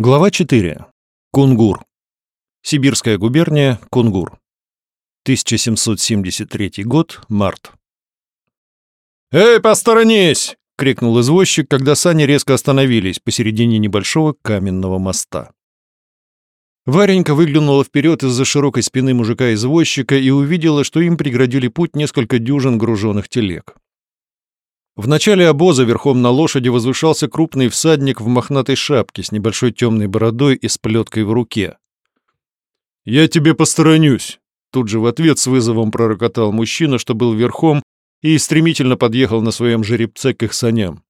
Глава 4. Кунгур. Сибирская губерния, Кунгур. 1773 год, март. «Эй, посторонись!» — крикнул извозчик, когда сани резко остановились посередине небольшого каменного моста. Варенька выглянула вперед из-за широкой спины мужика-извозчика и увидела, что им преградили путь несколько дюжин груженных телег. В начале обоза верхом на лошади возвышался крупный всадник в мохнатой шапке с небольшой темной бородой и с плеткой в руке. «Я тебе посторонюсь!» Тут же в ответ с вызовом пророкотал мужчина, что был верхом, и стремительно подъехал на своем жеребце к их саням.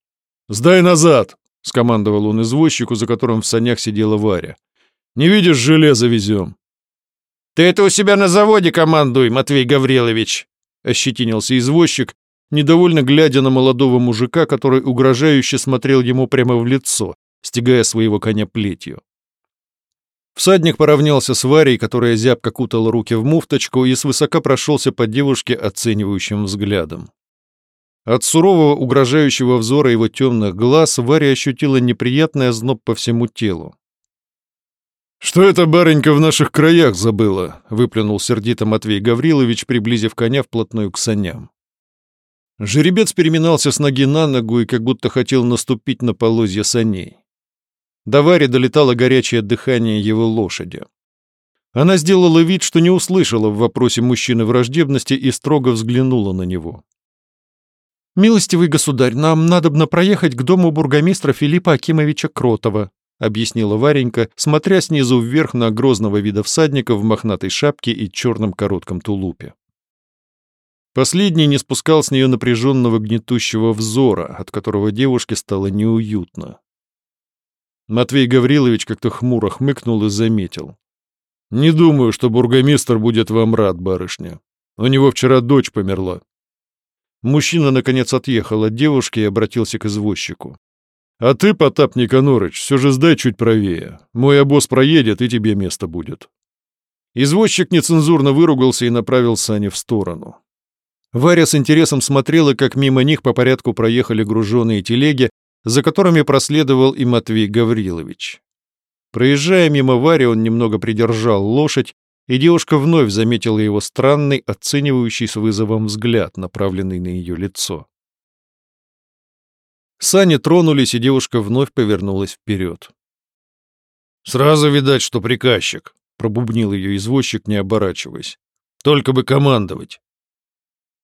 «Сдай назад!» — скомандовал он извозчику, за которым в санях сидела Варя. «Не видишь, железо везем!» «Ты это у себя на заводе командуй, Матвей Гаврилович!» — ощетинился извозчик, недовольно глядя на молодого мужика, который угрожающе смотрел ему прямо в лицо, стягая своего коня плетью. Всадник поравнялся с Варей, которая зябко кутала руки в муфточку и свысока прошелся по девушке оценивающим взглядом. От сурового угрожающего взора его темных глаз Варя ощутила неприятный озноб по всему телу. «Что это барынька в наших краях забыла?» — выплюнул сердито Матвей Гаврилович, приблизив коня вплотную к саням. Жеребец переминался с ноги на ногу и как будто хотел наступить на полозья саней. До Вари долетало горячее дыхание его лошади. Она сделала вид, что не услышала в вопросе мужчины враждебности и строго взглянула на него. «Милостивый государь, нам надобно проехать к дому бургомистра Филиппа Акимовича Кротова», объяснила Варенька, смотря снизу вверх на грозного вида всадника в мохнатой шапке и черном коротком тулупе. Последний не спускал с нее напряженного гнетущего взора, от которого девушке стало неуютно. Матвей Гаврилович как-то хмуро хмыкнул и заметил. «Не думаю, что бургомистр будет вам рад, барышня. У него вчера дочь померла». Мужчина, наконец, отъехал от девушки и обратился к извозчику. «А ты, Потап Никонорыч, все же сдай чуть правее. Мой обоз проедет, и тебе место будет». Извозчик нецензурно выругался и направил сани в сторону. Варя с интересом смотрела, как мимо них по порядку проехали груженные телеги, за которыми проследовал и Матвей Гаврилович. Проезжая мимо Вари, он немного придержал лошадь, и девушка вновь заметила его странный, оценивающий с вызовом взгляд, направленный на ее лицо. Сани тронулись, и девушка вновь повернулась вперед. «Сразу видать, что приказчик», — пробубнил ее извозчик, не оборачиваясь. «Только бы командовать».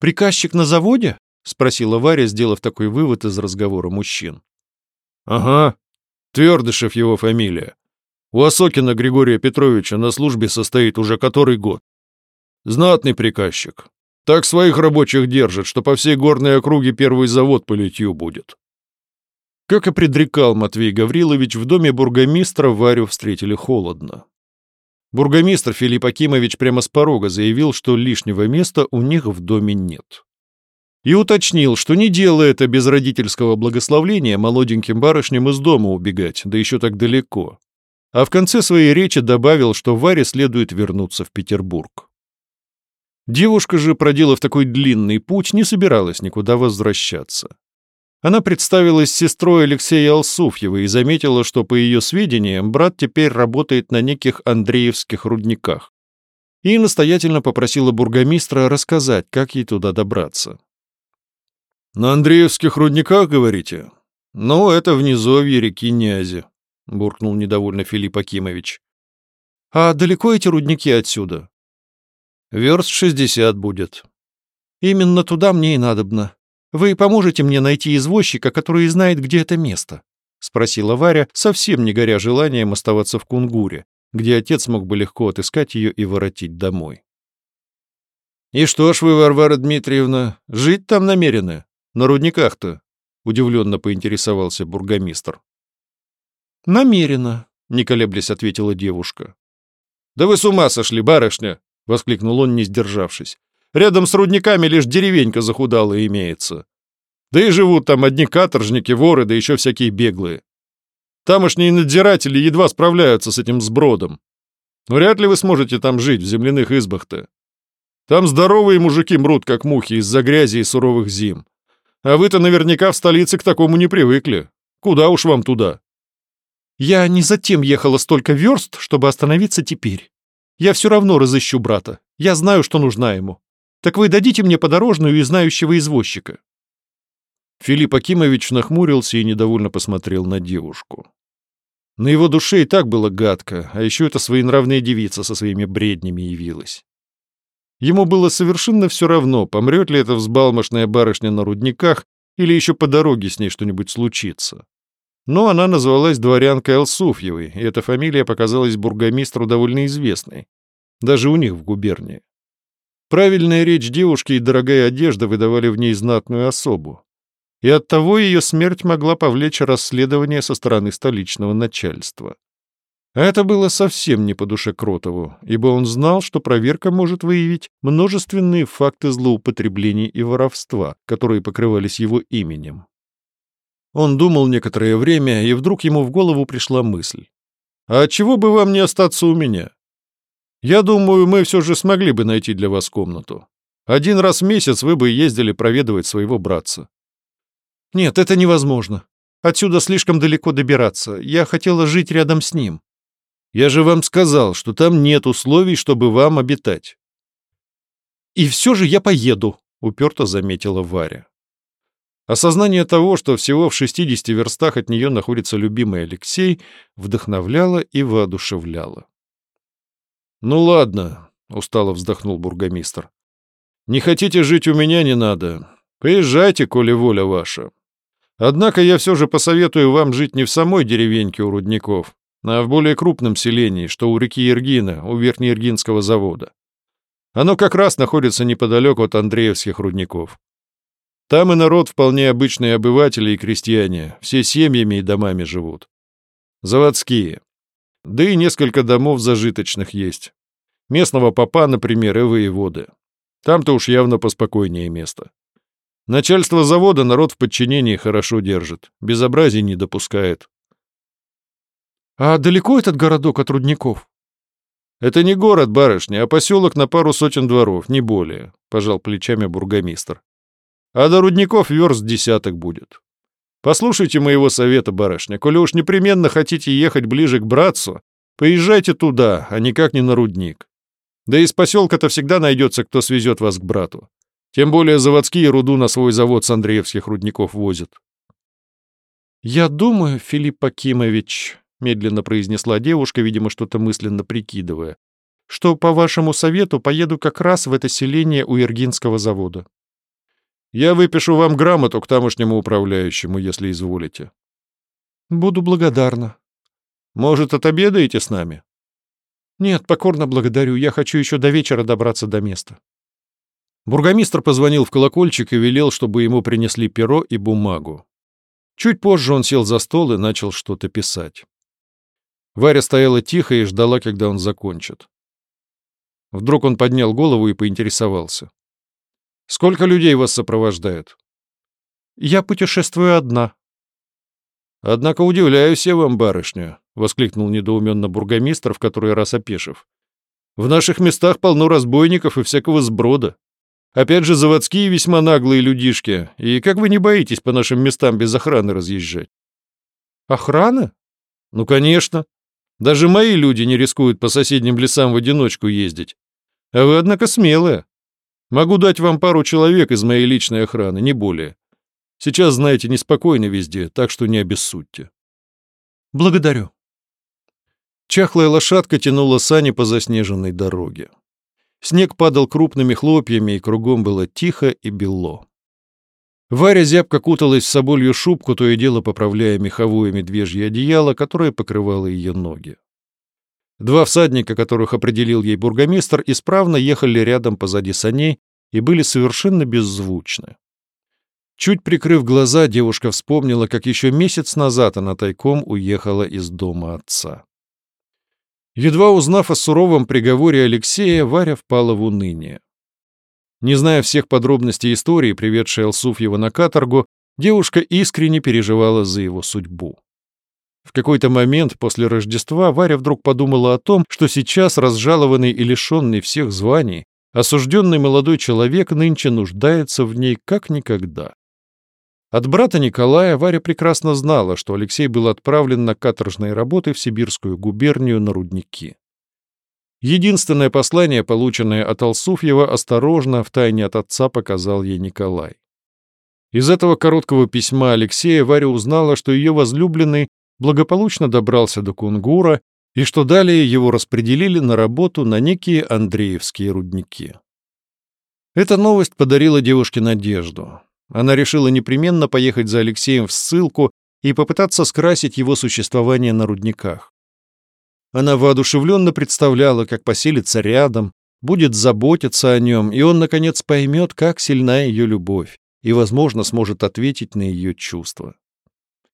«Приказчик на заводе?» — спросила Варя, сделав такой вывод из разговора мужчин. «Ага, Твердышев его фамилия. У Осокина Григория Петровича на службе состоит уже который год. Знатный приказчик. Так своих рабочих держит, что по всей горной округе первый завод по литью будет». Как и предрекал Матвей Гаврилович, в доме бургомистра Варю встретили холодно. Бургомистр Филипп Акимович прямо с порога заявил, что лишнего места у них в доме нет. И уточнил, что не делает это без родительского благословления молоденьким барышням из дома убегать, да еще так далеко. А в конце своей речи добавил, что Варе следует вернуться в Петербург. Девушка же, проделав такой длинный путь, не собиралась никуда возвращаться. Она представилась сестрой Алексея Алсуфьева и заметила, что, по ее сведениям, брат теперь работает на неких Андреевских рудниках. И настоятельно попросила бургомистра рассказать, как ей туда добраться. «На Андреевских рудниках, говорите?» «Ну, это в низовье реки Нязи», — буркнул недовольно Филипп Акимович. «А далеко эти рудники отсюда?» «Верст шестьдесят будет». «Именно туда мне и надобно. Вы поможете мне найти извозчика, который знает, где это место?» — спросила Варя, совсем не горя желанием оставаться в Кунгуре, где отец мог бы легко отыскать ее и воротить домой. «И что ж вы, Варвара Дмитриевна, жить там намерены? На рудниках-то?» — удивленно поинтересовался бургомистр. «Намеренно», — не колеблясь ответила девушка. «Да вы с ума сошли, барышня!» — воскликнул он, не сдержавшись. Рядом с рудниками лишь деревенька захудалая имеется. Да и живут там одни каторжники, воры, да еще всякие беглые. Тамошние надзиратели едва справляются с этим сбродом. Вряд ли вы сможете там жить, в земляных избах-то. Там здоровые мужики мрут, как мухи, из-за грязи и суровых зим. А вы-то наверняка в столице к такому не привыкли. Куда уж вам туда? Я не затем ехала столько верст, чтобы остановиться теперь. Я все равно разыщу брата. Я знаю, что нужна ему. Так вы дадите мне подорожную и знающего извозчика». Филипп Акимович нахмурился и недовольно посмотрел на девушку. На его душе и так было гадко, а еще эта своенравная девица со своими бреднями явилась. Ему было совершенно все равно, помрет ли эта взбалмошная барышня на рудниках или еще по дороге с ней что-нибудь случится. Но она назвалась дворянкой Алсуфьевой, и эта фамилия показалась бургомистру довольно известной, даже у них в губернии. Правильная речь девушки и дорогая одежда выдавали в ней знатную особу. И оттого ее смерть могла повлечь расследование со стороны столичного начальства. Это было совсем не по душе Кротову, ибо он знал, что проверка может выявить множественные факты злоупотреблений и воровства, которые покрывались его именем. Он думал некоторое время, и вдруг ему в голову пришла мысль. «А чего бы вам не остаться у меня? Я думаю, мы все же смогли бы найти для вас комнату. Один раз в месяц вы бы ездили проведывать своего братца». «Нет, это невозможно. Отсюда слишком далеко добираться. Я хотела жить рядом с ним». «Я же вам сказал, что там нет условий, чтобы вам обитать». «И все же я поеду», — уперто заметила Варя. Осознание того, что всего в 60 верстах от нее находится любимый Алексей, вдохновляло и воодушевляло. «Ну ладно», — устало вздохнул бургомистр. «Не хотите жить у меня, не надо. Поезжайте, коли воля ваша. Однако я все же посоветую вам жить не в самой деревеньке у рудников, а в более крупном селении, что у реки Иргина, у Верхнеиргинского завода. Оно как раз находится неподалеку от Андреевских рудников. Там и народ вполне обычные обыватели и крестьяне, все семьями и домами живут. Заводские. Да и несколько домов зажиточных есть. Местного попа, например, и воеводы. Там-то уж явно поспокойнее место. Начальство завода народ в подчинении хорошо держит, безобразий не допускает. «А далеко этот городок от рудников?» «Это не город, барышня, а поселок на пару сотен дворов, не более», — пожал плечами бургомистр. А до рудников верст десяток будет. Послушайте моего совета, барышня. Коли уж непременно хотите ехать ближе к братцу, поезжайте туда, а никак не на рудник. Да из поселка-то всегда найдется, кто свезет вас к брату. Тем более заводские руду на свой завод с Андреевских рудников возят. «Я думаю, Филипп Акимович», — медленно произнесла девушка, видимо, что-то мысленно прикидывая, «что по вашему совету поеду как раз в это селение у Иргинского завода. Я выпишу вам грамоту к тамошнему управляющему, если изволите. Буду благодарна. Может, отобедаете с нами? Нет, покорно благодарю. Я хочу еще до вечера добраться до места. Бургомистр позвонил в колокольчик и велел, чтобы ему принесли перо и бумагу. Чуть позже он сел за стол и начал что-то писать. Варя стояла тихо и ждала, когда он закончит. Вдруг он поднял голову и поинтересовался. Сколько людей вас сопровождает? Я путешествую одна. Однако удивляюсь я вам, барышня, воскликнул недоуменно бургомистр, в который раз опешив. В наших местах полно разбойников и всякого сброда. Опять же, заводские весьма наглые людишки. И как вы не боитесь по нашим местам без охраны разъезжать? Охрана? Ну, конечно. Даже мои люди не рискуют по соседним лесам в одиночку ездить. А вы, однако, смелая. Могу дать вам пару человек из моей личной охраны, не более. Сейчас, знаете, неспокойно везде, так что не обессудьте. Благодарю. Чахлая лошадка тянула сани по заснеженной дороге. Снег падал крупными хлопьями, и кругом было тихо и бело. Варя зябко куталась в соболью шубку, то и дело поправляя меховое медвежье одеяло, которое покрывало ее ноги. Два всадника, которых определил ей бургомистр, исправно ехали рядом позади саней и были совершенно беззвучны. Чуть прикрыв глаза, девушка вспомнила, как еще месяц назад она тайком уехала из дома отца. Едва узнав о суровом приговоре Алексея, Варя впала в уныние. Не зная всех подробностей истории, приведшей Алсуфьева на каторгу, девушка искренне переживала за его судьбу. В какой-то момент после Рождества Варя вдруг подумала о том, что сейчас разжалованный и лишенный всех званий, осужденный молодой человек нынче нуждается в ней как никогда. От брата Николая Варя прекрасно знала, что Алексей был отправлен на каторжные работы в Сибирскую губернию на рудники. Единственное послание, полученное от Алсуфьева, осторожно, втайне от отца, показал ей Николай. Из этого короткого письма Алексея Варя узнала, что ее возлюбленный благополучно добрался до Кунгура и что далее его распределили на работу на некие Андреевские рудники. Эта новость подарила девушке надежду. Она решила непременно поехать за Алексеем в ссылку и попытаться скрасить его существование на рудниках. Она воодушевленно представляла, как поселится рядом, будет заботиться о нем, и он, наконец, поймет, как сильна ее любовь, и, возможно, сможет ответить на ее чувства.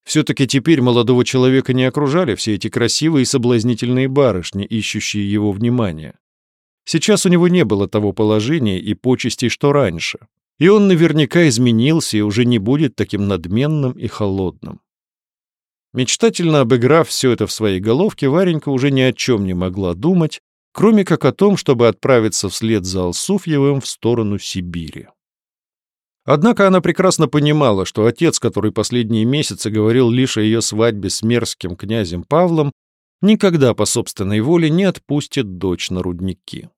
Все-таки теперь молодого человека не окружали все эти красивые и соблазнительные барышни, ищущие его внимания. Сейчас у него не было того положения и почестей, что раньше. И он наверняка изменился и уже не будет таким надменным и холодным. Мечтательно обыграв все это в своей головке, Варенька уже ни о чем не могла думать, кроме как о том, чтобы отправиться вслед за Алсуфьевым в сторону Сибири. Однако она прекрасно понимала, что отец, который последние месяцы говорил лишь о ее свадьбе с мерзким князем Павлом, никогда по собственной воле не отпустит дочь на рудники.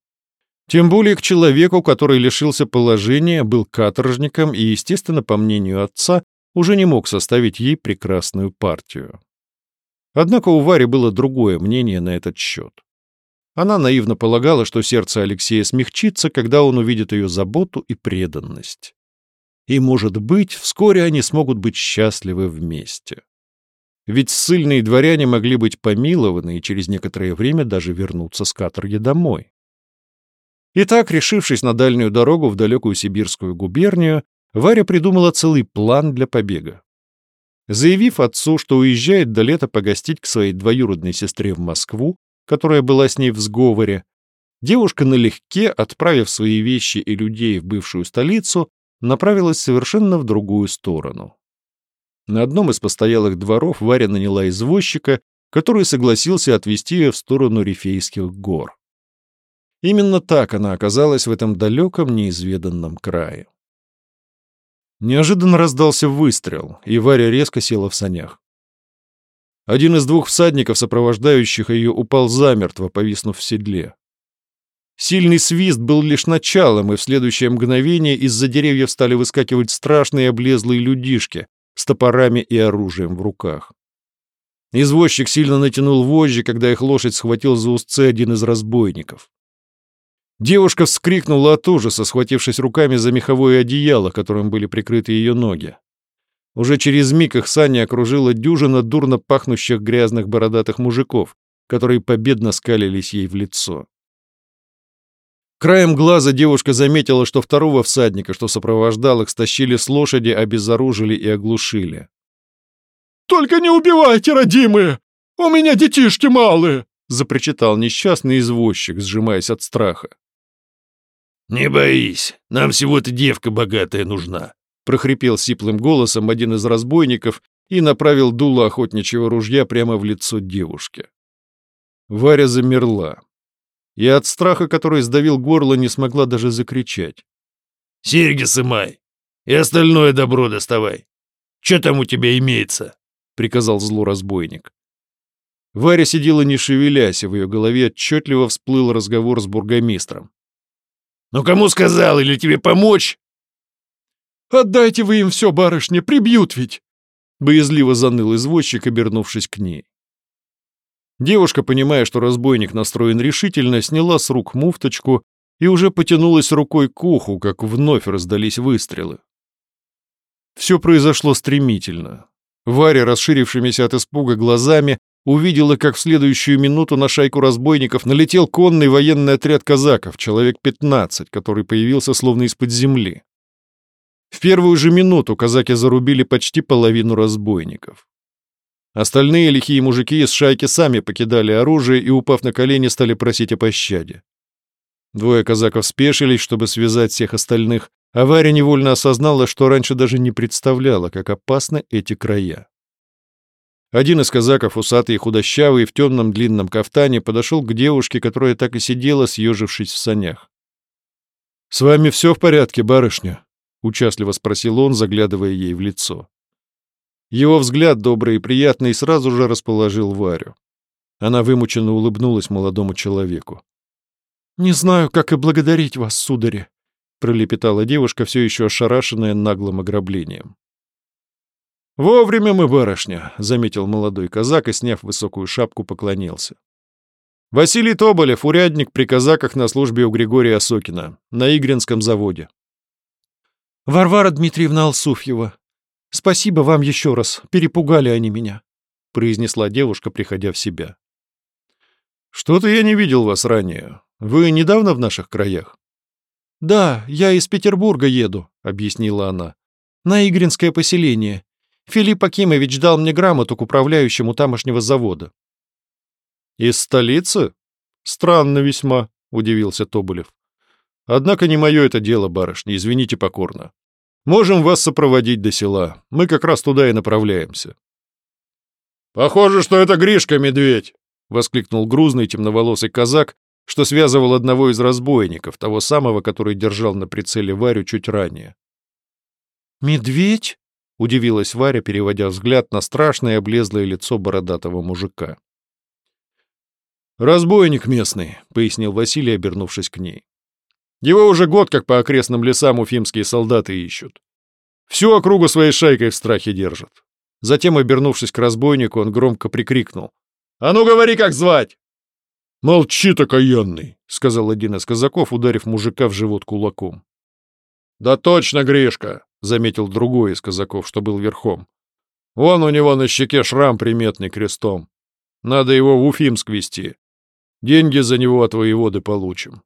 Тем более к человеку, который лишился положения, был каторжником и, естественно, по мнению отца, уже не мог составить ей прекрасную партию. Однако у Вари было другое мнение на этот счет. Она наивно полагала, что сердце Алексея смягчится, когда он увидит ее заботу и преданность. И, может быть, вскоре они смогут быть счастливы вместе. Ведь ссыльные дворяне могли быть помилованы и через некоторое время даже вернуться с каторги домой. Итак, решившись на дальнюю дорогу в далекую сибирскую губернию, Варя придумала целый план для побега. Заявив отцу, что уезжает до лета погостить к своей двоюродной сестре в Москву, которая была с ней в сговоре, девушка налегке, отправив свои вещи и людей в бывшую столицу, направилась совершенно в другую сторону. На одном из постоялых дворов Варя наняла извозчика, который согласился отвезти ее в сторону Рифейских гор. Именно так она оказалась в этом далеком неизведанном крае. Неожиданно раздался выстрел, и Варя резко села в санях. Один из двух всадников, сопровождающих ее, упал замертво, повиснув в седле. Сильный свист был лишь началом, и в следующее мгновение из-за деревьев стали выскакивать страшные облезлые людишки с топорами и оружием в руках. Извозчик сильно натянул вожжи, когда их лошадь схватил за узцы один из разбойников. Девушка вскрикнула от ужаса, схватившись руками за меховое одеяло, которым были прикрыты ее ноги. Уже через миг их сани окружила дюжина дурно пахнущих грязных бородатых мужиков, которые победно скалились ей в лицо. Краем глаза девушка заметила, что второго всадника, что сопровождал их, стащили с лошади, обезоружили и оглушили. «Только не убивайте, родимые! У меня детишки малые!» — запричитал несчастный извозчик, сжимаясь от страха. «Не боись, нам всего-то девка богатая нужна», — прохрипел сиплым голосом один из разбойников и направил дуло охотничьего ружья прямо в лицо девушки. Варя замерла. И от страха, который сдавил горло, не смогла даже закричать. «Серьги сымай и остальное добро доставай. Что там у тебя имеется?» — приказал зло разбойник. Варя сидела не шевелясь, и в ее голове отчетливо всплыл разговор с бургомистром. «Ну кому сказал, или тебе помочь?» «Отдайте вы им все, барышня, прибьют ведь!» Боязливо заныл извозчик, обернувшись к ней. Девушка, понимая, что разбойник настроен решительно, сняла с рук муфточку и уже потянулась рукой к уху, как вновь раздались выстрелы. Все произошло стремительно. Варя, расширившимися от испуга глазами, увидела, как в следующую минуту на шайку разбойников налетел конный военный отряд казаков, человек 15, который появился словно из-под земли. В первую же минуту казаки зарубили почти половину разбойников. Остальные лихие мужики из шайки сами покидали оружие и, упав на колени, стали просить о пощаде. Двое казаков спешились, чтобы связать всех остальных, а Варя невольно осознала, что раньше даже не представляла, как опасны эти края. Один из казаков, усатый и худощавый, в темном длинном кафтане, подошел к девушке, которая так и сидела, съежившись в санях. «С вами все в порядке, барышня?» — участливо спросил он, заглядывая ей в лицо. Его взгляд, добрый и приятный, сразу же расположил Варю. Она вымученно улыбнулась молодому человеку. «Не знаю, как и благодарить вас, судари», — пролепетала девушка, все еще ошарашенная наглым ограблением. «Вовремя мы, барышня», — заметил молодой казак и, сняв высокую шапку, поклонился. «Василий Тоболев, урядник при казаках на службе у Григория Осокина, на Игринском заводе». «Варвара Дмитриевна Алсуфьева, спасибо вам еще раз, перепугали они меня», — произнесла девушка, приходя в себя. «Что-то я не видел вас ранее. Вы недавно в наших краях?» «Да, я из Петербурга еду», — объяснила она. «На Игринское поселение. Филипп Акимович дал мне грамоту к управляющему тамошнего завода». «Из столицы? Странно весьма», — удивился Тоболев. «Однако не мое это дело, барышня, извините покорно. Можем вас сопроводить до села. Мы как раз туда и направляемся». «Похоже, что это Гришка-медведь», — воскликнул грузный темноволосый казак, что связывал одного из разбойников, того самого, который держал на прицеле Варю чуть ранее. «Медведь?» — удивилась Варя, переводя взгляд на страшное облезлое лицо бородатого мужика. «Разбойник местный», — пояснил Василий, обернувшись к ней. «Его уже год как по окрестным лесам уфимские солдаты ищут. Всю округу своей шайкой в страхе держат». Затем, обернувшись к разбойнику, он громко прикрикнул. «А ну говори, как звать!» «Молчи, такаянный», — сказал один из казаков, ударив мужика в живот кулаком. «Да точно, Гришка!» — заметил другой из казаков, что был верхом. «Вон у него на щеке шрам приметный крестом. Надо его в Уфимск везти. Деньги за него от воеводы получим».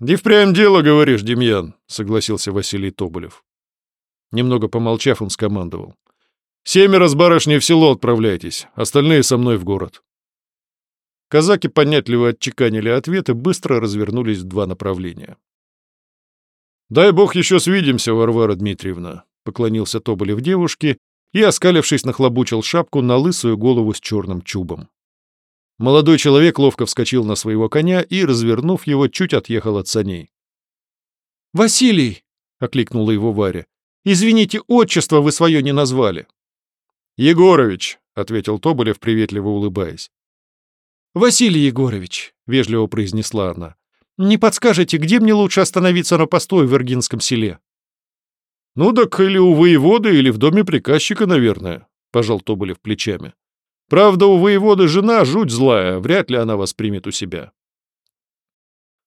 «Да впрямь дело, говоришь, Демьян», — согласился Василий Тоболев. Немного помолчав, он скомандовал. «Семеро с барышней в село отправляйтесь, остальные со мной в город». Казаки понятливо отчеканили ответы, быстро развернулись в два направления. «Дай бог еще свидимся, Варвара Дмитриевна», — поклонился Тоболев девушке и, оскалившись, нахлобучил шапку на лысую голову с черным чубом. Молодой человек ловко вскочил на своего коня и, развернув его, чуть отъехал от саней. «Василий!» — окликнула его Варя. «Извините, отчество вы свое не назвали». «Егорович», — ответил Тоболев, приветливо улыбаясь. «Василий Егорович», — вежливо произнесла она, — «не подскажете, где мне лучше остановиться на постой в Иргинском селе?» «Ну так или у воеводы, или в доме приказчика, наверное», — пожал Тоболев плечами. «Правда, у воеводы жена жуть злая, вряд ли она вас примет у себя».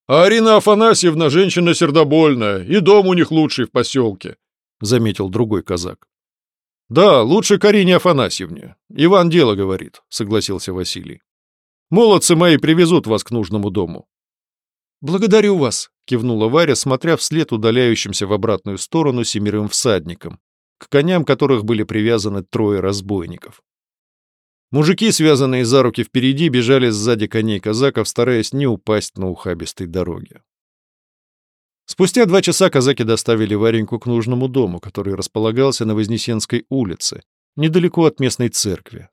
«А Арина Афанасьевна женщина сердобольная, и дом у них лучший в поселке», — заметил другой казак. «Да, лучше Карине Афанасьевне. Иван дело говорит», — согласился Василий. Молодцы мои привезут вас к нужному дому». «Благодарю вас», — кивнула Варя, смотря вслед удаляющимся в обратную сторону семерым всадникам, к коням которых были привязаны трое разбойников. Мужики, связанные за руки впереди, бежали сзади коней казаков, стараясь не упасть на ухабистой дороге. Спустя два часа казаки доставили Вареньку к нужному дому, который располагался на Вознесенской улице, недалеко от местной церкви.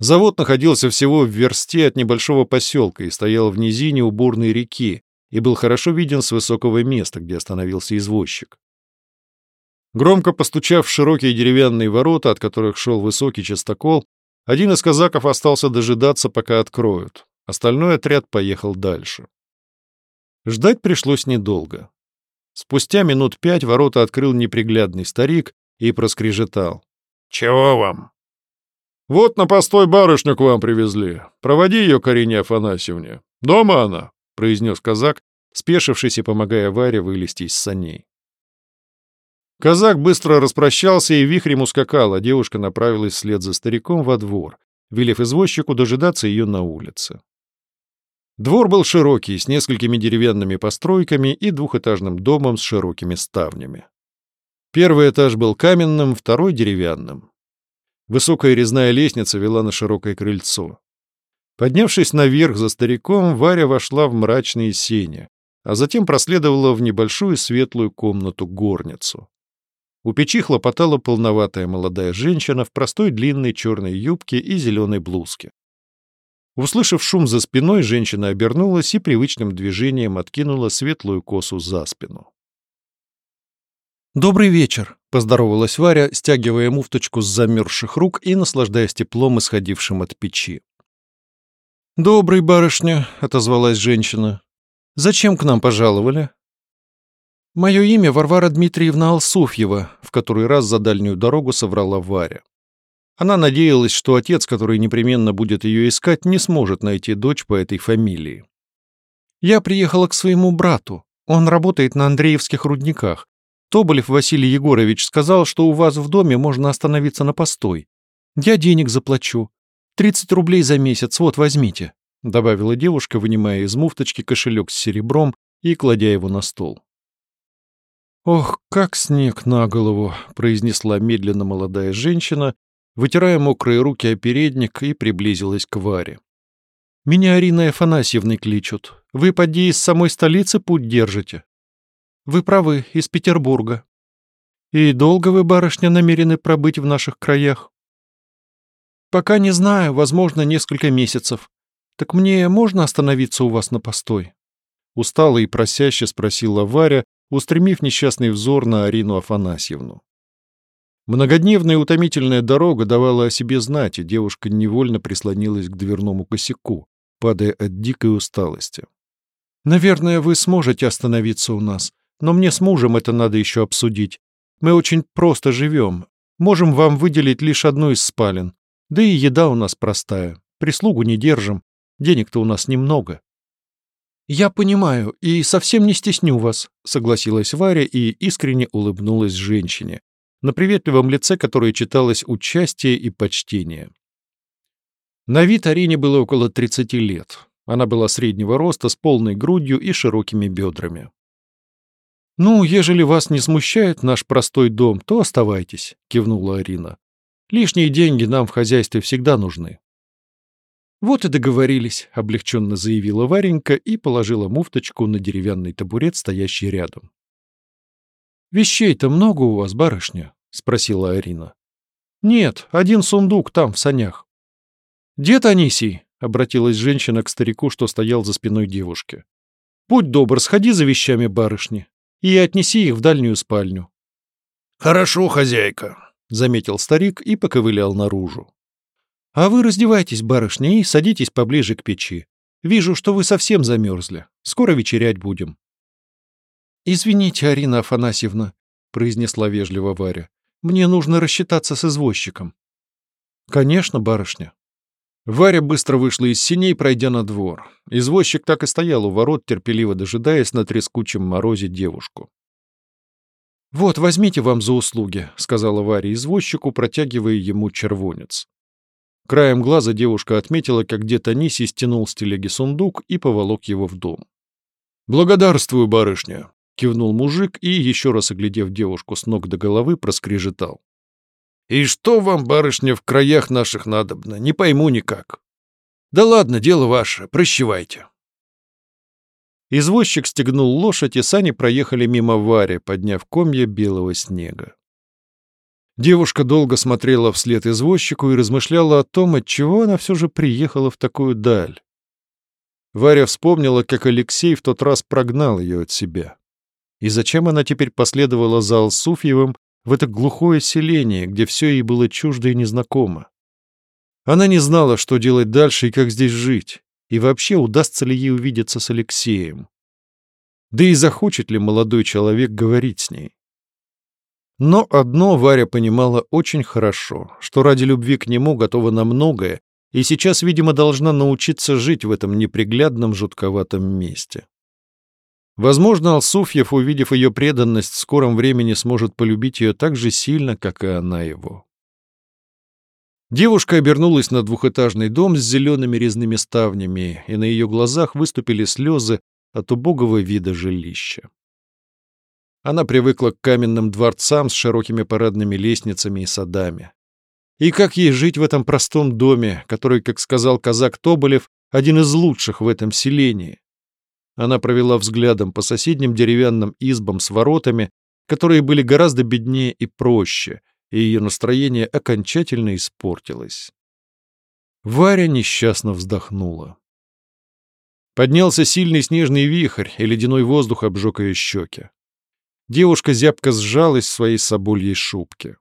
Завод находился всего в версте от небольшого поселка и стоял в низине у бурной реки и был хорошо виден с высокого места, где остановился извозчик. Громко постучав в широкие деревянные ворота, от которых шел высокий частокол, один из казаков остался дожидаться, пока откроют. Остальной отряд поехал дальше. Ждать пришлось недолго. Спустя минут пять ворота открыл неприглядный старик и проскрежетал. «Чего вам?» «Вот на постой барышню к вам привезли. Проводи ее, Карине Афанасьевне. Дома она», — произнес казак, спешившись и помогая Варе вылезти из саней. Казак быстро распрощался и вихрем ускакал, а девушка направилась вслед за стариком во двор, велев извозчику дожидаться ее на улице. Двор был широкий, с несколькими деревянными постройками и двухэтажным домом с широкими ставнями. Первый этаж был каменным, второй — деревянным. Высокая резная лестница вела на широкое крыльцо. Поднявшись наверх за стариком, Варя вошла в мрачные сени, а затем проследовала в небольшую светлую комнату-горницу. У печи хлопотала полноватая молодая женщина в простой длинной черной юбке и зеленой блузке. Услышав шум за спиной, женщина обернулась и привычным движением откинула светлую косу за спину. «Добрый вечер», — поздоровалась Варя, стягивая муфточку с замерзших рук и наслаждаясь теплом, исходившим от печи. «Добрый, барышня», — отозвалась женщина. «Зачем к нам пожаловали?» «Мое имя Варвара Дмитриевна Алсуфьева», — в который раз за дальнюю дорогу соврала Варя. Она надеялась, что отец, который непременно будет ее искать, не сможет найти дочь по этой фамилии. «Я приехала к своему брату. Он работает на Андреевских рудниках. Тоболев Василий Егорович сказал, что у вас в доме можно остановиться на постой. Я денег заплачу. 30 рублей за месяц, вот возьмите», — добавила девушка, вынимая из муфточки кошелек с серебром и кладя его на стол. «Ох, как снег на голову!» — произнесла медленно молодая женщина, вытирая мокрые руки о передник и приблизилась к Варе. «Меня Ариной Афанасьевной кличут. Вы, поди, из самой столицы путь держите?» «Вы правы, из Петербурга». «И долго вы, барышня, намерены пробыть в наших краях?» «Пока не знаю, возможно, несколько месяцев. Так мне можно остановиться у вас на постой?» Устала и просяще спросила Варя, устремив несчастный взор на Арину Афанасьевну. Многодневная утомительная дорога давала о себе знать, и девушка невольно прислонилась к дверному косяку, падая от дикой усталости. «Наверное, вы сможете остановиться у нас, но мне с мужем это надо еще обсудить. Мы очень просто живем. Можем вам выделить лишь одну из спален. Да и еда у нас простая. Прислугу не держим. Денег-то у нас немного». «Я понимаю и совсем не стесню вас», — согласилась Варя и искренне улыбнулась женщине, на приветливом лице которой читалось участие и почтение. На вид Арине было около 30 лет. Она была среднего роста, с полной грудью и широкими бедрами. «Ну, ежели вас не смущает наш простой дом, то оставайтесь», — кивнула Арина. «Лишние деньги нам в хозяйстве всегда нужны». «Вот и договорились», — облегченно заявила Варенька и положила муфточку на деревянный табурет, стоящий рядом. «Вещей-то много у вас, барышня?» — спросила Арина. «Нет, один сундук там, в санях». «Дед Анисий», — обратилась женщина к старику, что стоял за спиной девушки. «Будь добр, сходи за вещами барышни и отнеси их в дальнюю спальню». «Хорошо, хозяйка», — заметил старик и поковылял наружу. А вы раздевайтесь, барышня, и садитесь поближе к печи. Вижу, что вы совсем замерзли. Скоро вечерять будем. «Извините, Арина Афанасьевна», — произнесла вежливо Варя. «Мне нужно рассчитаться с извозчиком». «Конечно, барышня». Варя быстро вышла из синей, пройдя на двор. Извозчик так и стоял у ворот, терпеливо дожидаясь на трескучем морозе девушку. «Вот, возьмите вам за услуги», — сказала Варя извозчику, протягивая ему червонец. Краем глаза девушка отметила, как дед Анисий стянул с телеги сундук и поволок его в дом. «Благодарствую, барышня», — кивнул мужик и, еще раз оглядев девушку с ног до головы, проскрежетал. «И что вам, барышня, в краях наших надобно? Не пойму никак. Да ладно, дело ваше, прощевайте». Извозчик стегнул лошадь, и сани проехали мимо Вари, подняв комья белого снега. Девушка долго смотрела вслед извозчику и размышляла о том, отчего она все же приехала в такую даль. Варя вспомнила, как Алексей в тот раз прогнал ее от себя. И зачем она теперь последовала за Алсуфьевым в это глухое селение, где все ей было чуждо и незнакомо? Она не знала, что делать дальше и как здесь жить, и вообще удастся ли ей увидеться с Алексеем. Да и захочет ли молодой человек говорить с ней. Но одно Варя понимала очень хорошо, что ради любви к нему готова на многое, и сейчас, видимо, должна научиться жить в этом неприглядном жутковатом месте. Возможно, Алсуфьев, увидев ее преданность, в скором времени сможет полюбить ее так же сильно, как и она его. Девушка обернулась на двухэтажный дом с зелеными резными ставнями, и на ее глазах выступили слезы от убогого вида жилища. Она привыкла к каменным дворцам с широкими парадными лестницами и садами. И как ей жить в этом простом доме, который, как сказал казак Тоболев, один из лучших в этом селении? Она провела взглядом по соседним деревянным избам с воротами, которые были гораздо беднее и проще, и ее настроение окончательно испортилось. Варя несчастно вздохнула. Поднялся сильный снежный вихрь, и ледяной воздух обжег ее щеки. Девушка зябко сжалась в своей собольей шубке.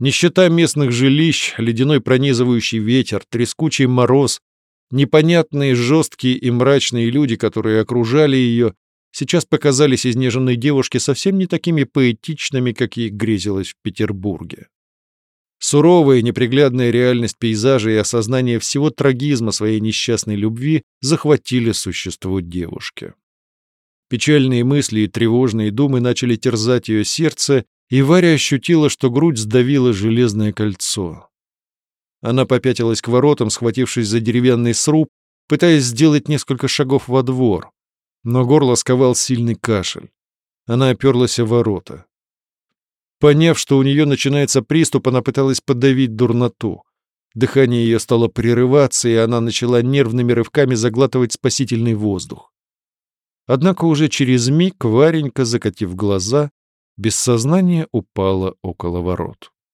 Нищета местных жилищ, ледяной пронизывающий ветер, трескучий мороз, непонятные, жесткие и мрачные люди, которые окружали ее, сейчас показались изнеженной девушке совсем не такими поэтичными, как ей грезилось в Петербурге. Суровая неприглядная реальность пейзажа и осознание всего трагизма своей несчастной любви захватили существо девушки. Печальные мысли и тревожные думы начали терзать ее сердце, и Варя ощутила, что грудь сдавила железное кольцо. Она попятилась к воротам, схватившись за деревянный сруб, пытаясь сделать несколько шагов во двор, но горло сковал сильный кашель. Она оперлась о ворота. Поняв, что у нее начинается приступ, она пыталась подавить дурноту. Дыхание ее стало прерываться, и она начала нервными рывками заглатывать спасительный воздух. Однако уже через миг Варенька, закатив глаза, без сознания упала около ворот.